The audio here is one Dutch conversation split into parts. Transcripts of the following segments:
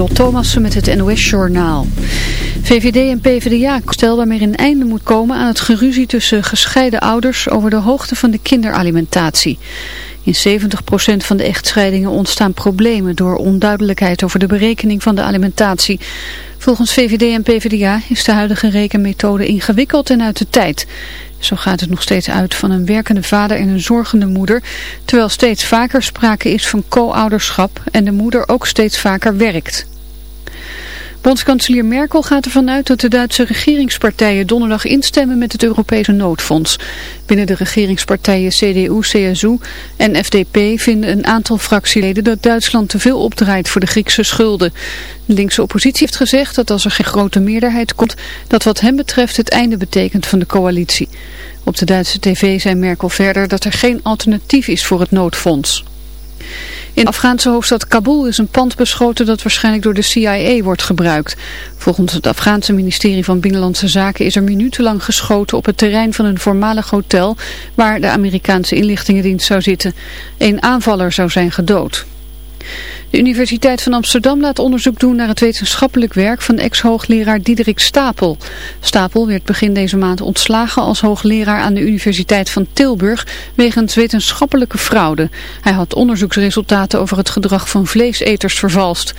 Lieselot Thomassen met het NOS-journaal. VVD en PvdA stel waarmee een einde moet komen aan het geruzie tussen gescheiden ouders over de hoogte van de kinderalimentatie. In 70% van de echtscheidingen ontstaan problemen door onduidelijkheid over de berekening van de alimentatie. Volgens VVD en PvdA is de huidige rekenmethode ingewikkeld en uit de tijd. Zo gaat het nog steeds uit van een werkende vader en een zorgende moeder, terwijl steeds vaker sprake is van co-ouderschap en de moeder ook steeds vaker werkt. Bondskanselier Merkel gaat ervan uit dat de Duitse regeringspartijen donderdag instemmen met het Europese noodfonds. Binnen de regeringspartijen CDU, CSU en FDP vinden een aantal fractieleden dat Duitsland te veel opdraait voor de Griekse schulden. De linkse oppositie heeft gezegd dat als er geen grote meerderheid komt, dat wat hem betreft het einde betekent van de coalitie. Op de Duitse tv zei Merkel verder dat er geen alternatief is voor het noodfonds. In de Afghaanse hoofdstad Kabul is een pand beschoten dat waarschijnlijk door de CIA wordt gebruikt. Volgens het Afghaanse ministerie van Binnenlandse Zaken is er minutenlang geschoten op het terrein van een voormalig hotel waar de Amerikaanse inlichtingendienst zou zitten. Een aanvaller zou zijn gedood. De Universiteit van Amsterdam laat onderzoek doen naar het wetenschappelijk werk van ex-hoogleraar Diederik Stapel. Stapel werd begin deze maand ontslagen als hoogleraar aan de Universiteit van Tilburg wegens wetenschappelijke fraude. Hij had onderzoeksresultaten over het gedrag van vleeseters vervalst.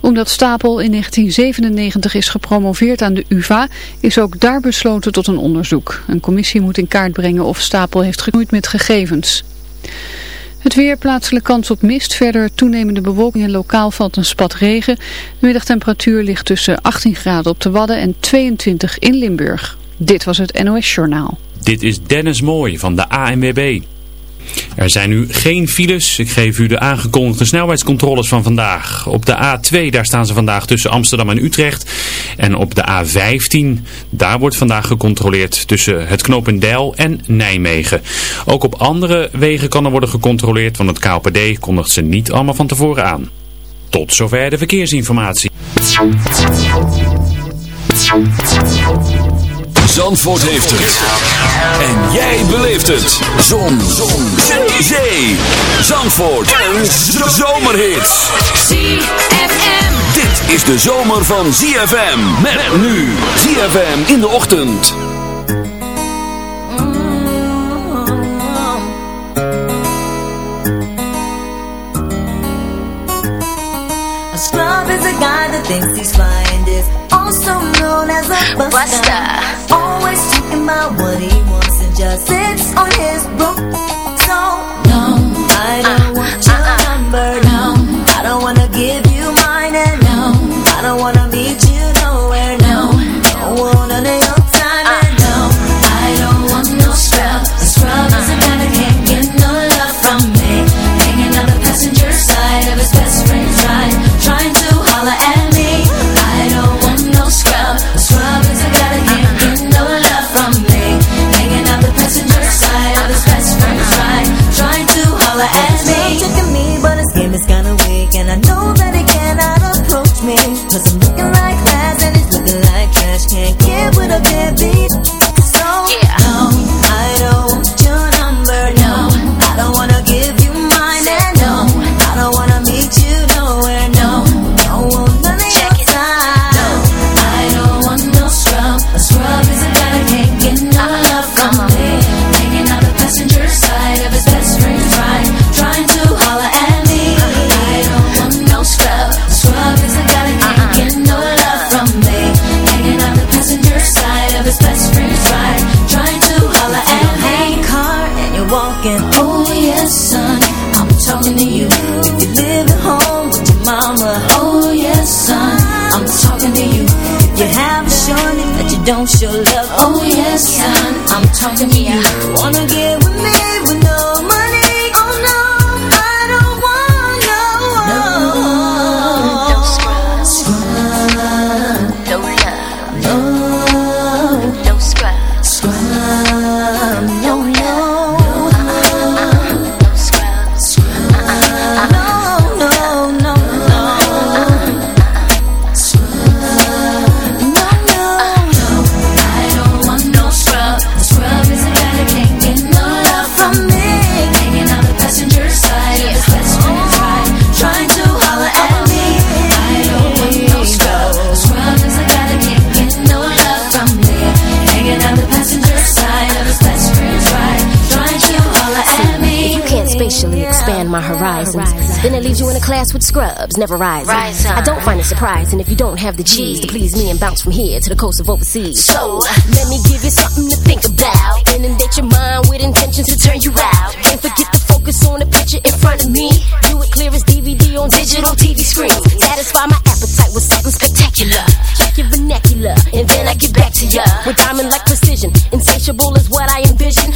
Omdat Stapel in 1997 is gepromoveerd aan de UvA, is ook daar besloten tot een onderzoek. Een commissie moet in kaart brengen of Stapel heeft geknoeid met gegevens. Het weer, plaatselijk kans op mist, verder toenemende bewolking en lokaal valt een spat regen. De middagtemperatuur ligt tussen 18 graden op de Wadden en 22 in Limburg. Dit was het NOS Journaal. Dit is Dennis Mooij van de ANWB. Er zijn nu geen files. Ik geef u de aangekondigde snelheidscontroles van vandaag. Op de A2, daar staan ze vandaag tussen Amsterdam en Utrecht. En op de A15, daar wordt vandaag gecontroleerd tussen het Knopendijl en Nijmegen. Ook op andere wegen kan er worden gecontroleerd, want het KLPD kondigt ze niet allemaal van tevoren aan. Tot zover de verkeersinformatie. Zandvoort heeft het. En jij beleeft het. Zon. Zon. Zee. Zee. Zandvoort. Een zomerhit. ZFM. Dit is de zomer van ZFM. Met nu. ZFM in de ochtend. A scrub is a guy that thinks he's fine. Is also known as a buster. Buster. Always talking about what he wants and just sits on his broom. So No. I don't uh, want your uh-uh. number. No. I don't wanna give clubs never rise. I don't find it surprising if you don't have the cheese to please me and bounce from here to the coast of overseas. So let me give you something to think about. Inundate your mind with intentions to turn you out. Can't forget to focus on the picture in front of me. Do it clear as DVD on digital TV screen. Satisfy my appetite with something spectacular. Check your vernacular, and then I get back to ya. With diamond like precision, insatiable is what I envision.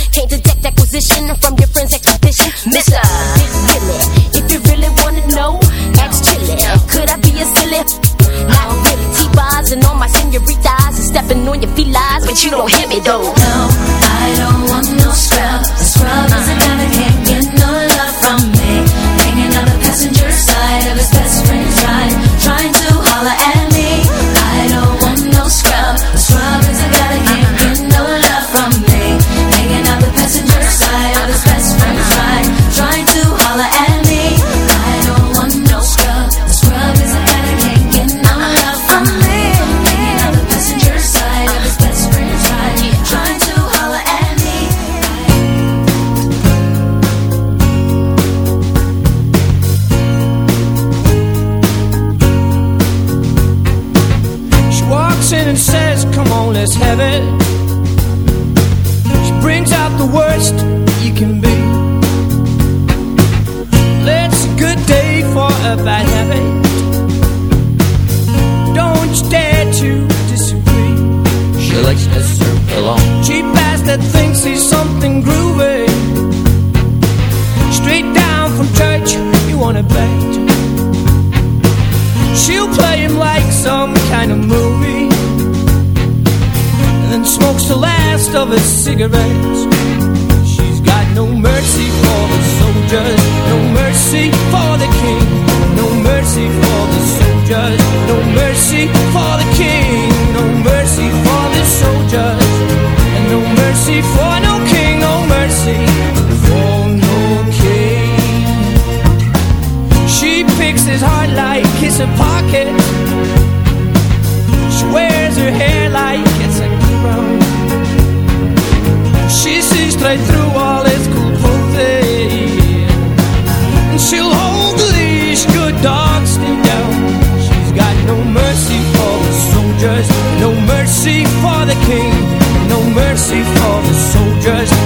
She wears her hair like it's a crown. She sees straight through all his cool clothing. And she'll hold the leash, good dogs stay down. She's got no mercy for the soldiers, no mercy for the king, no mercy for the soldiers.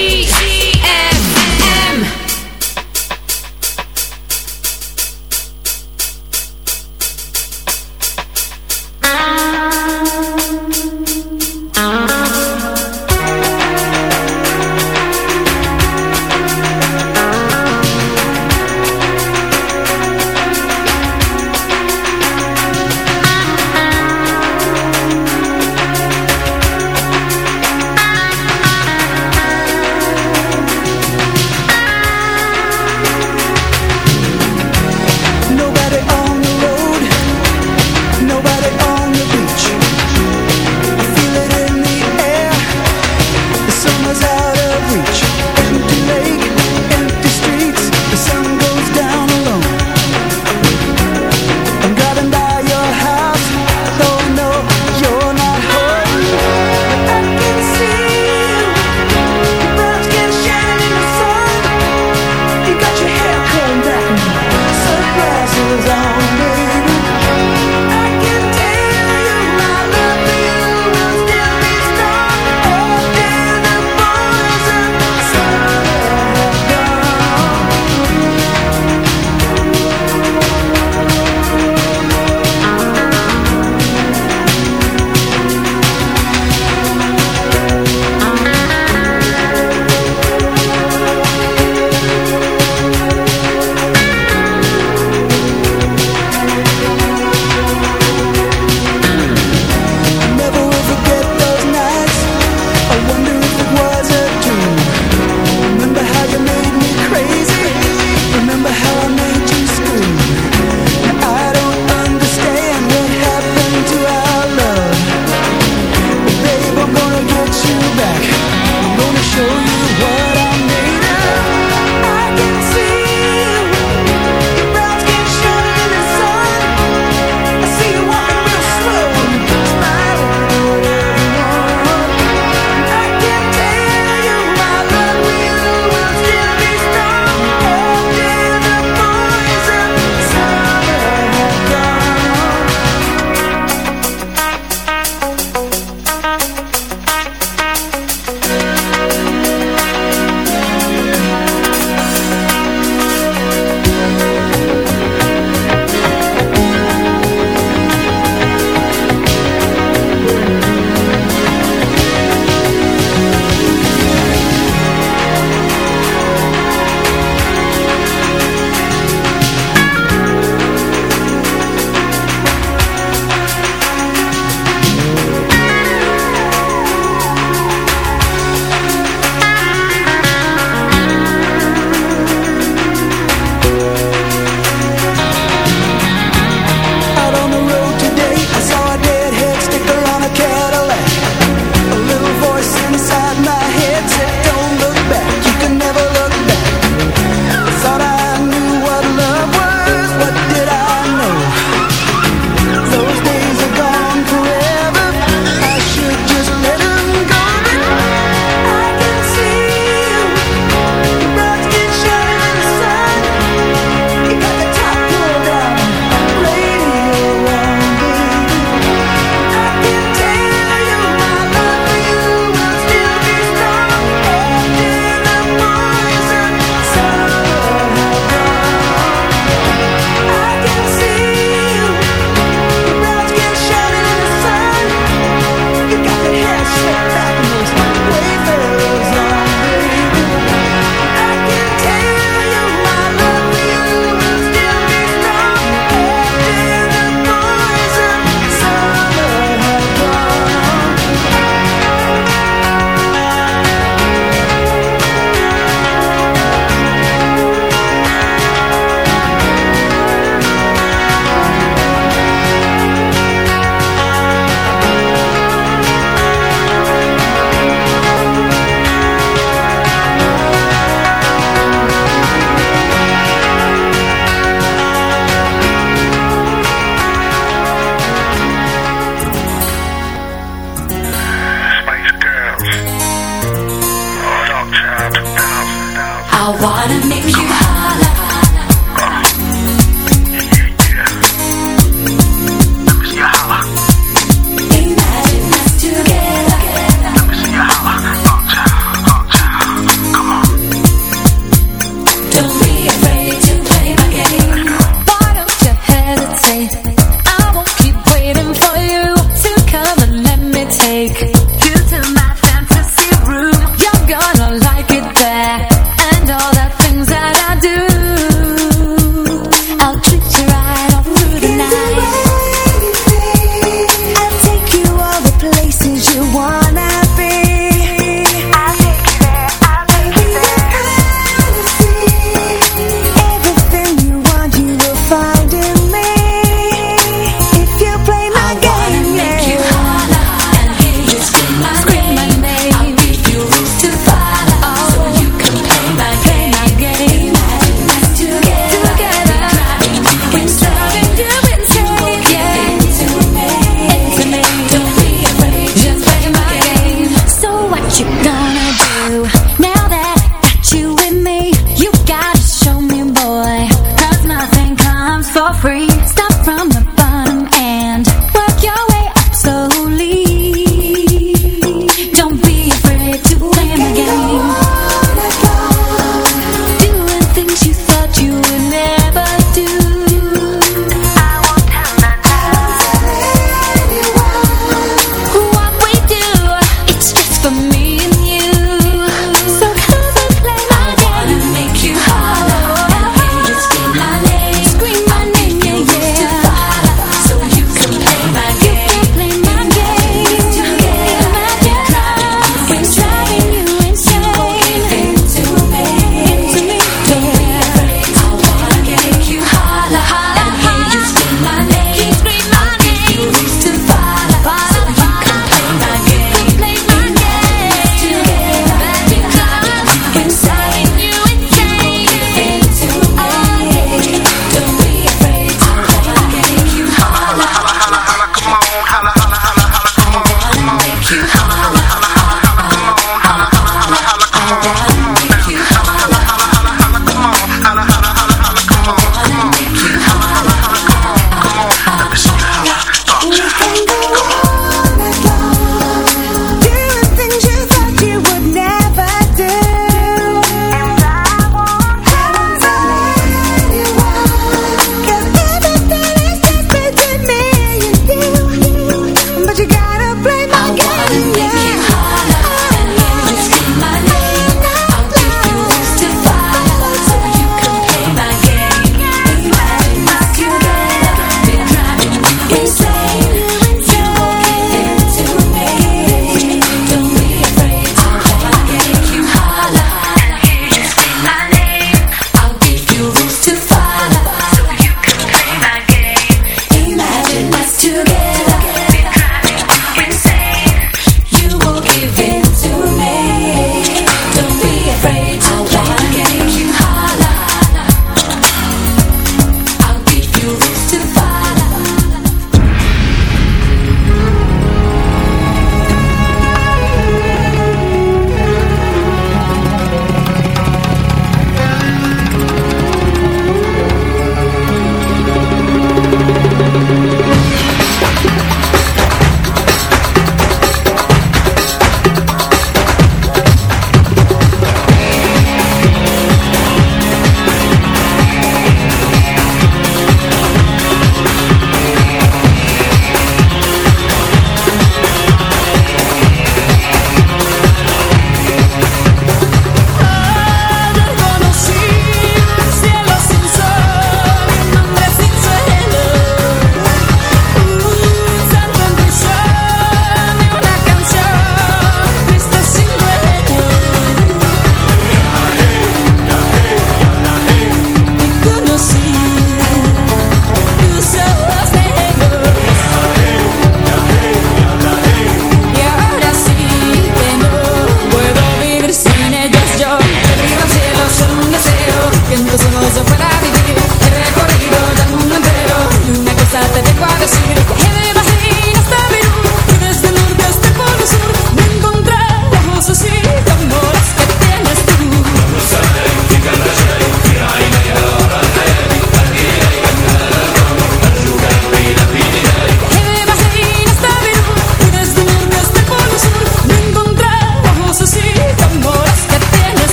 Let's see.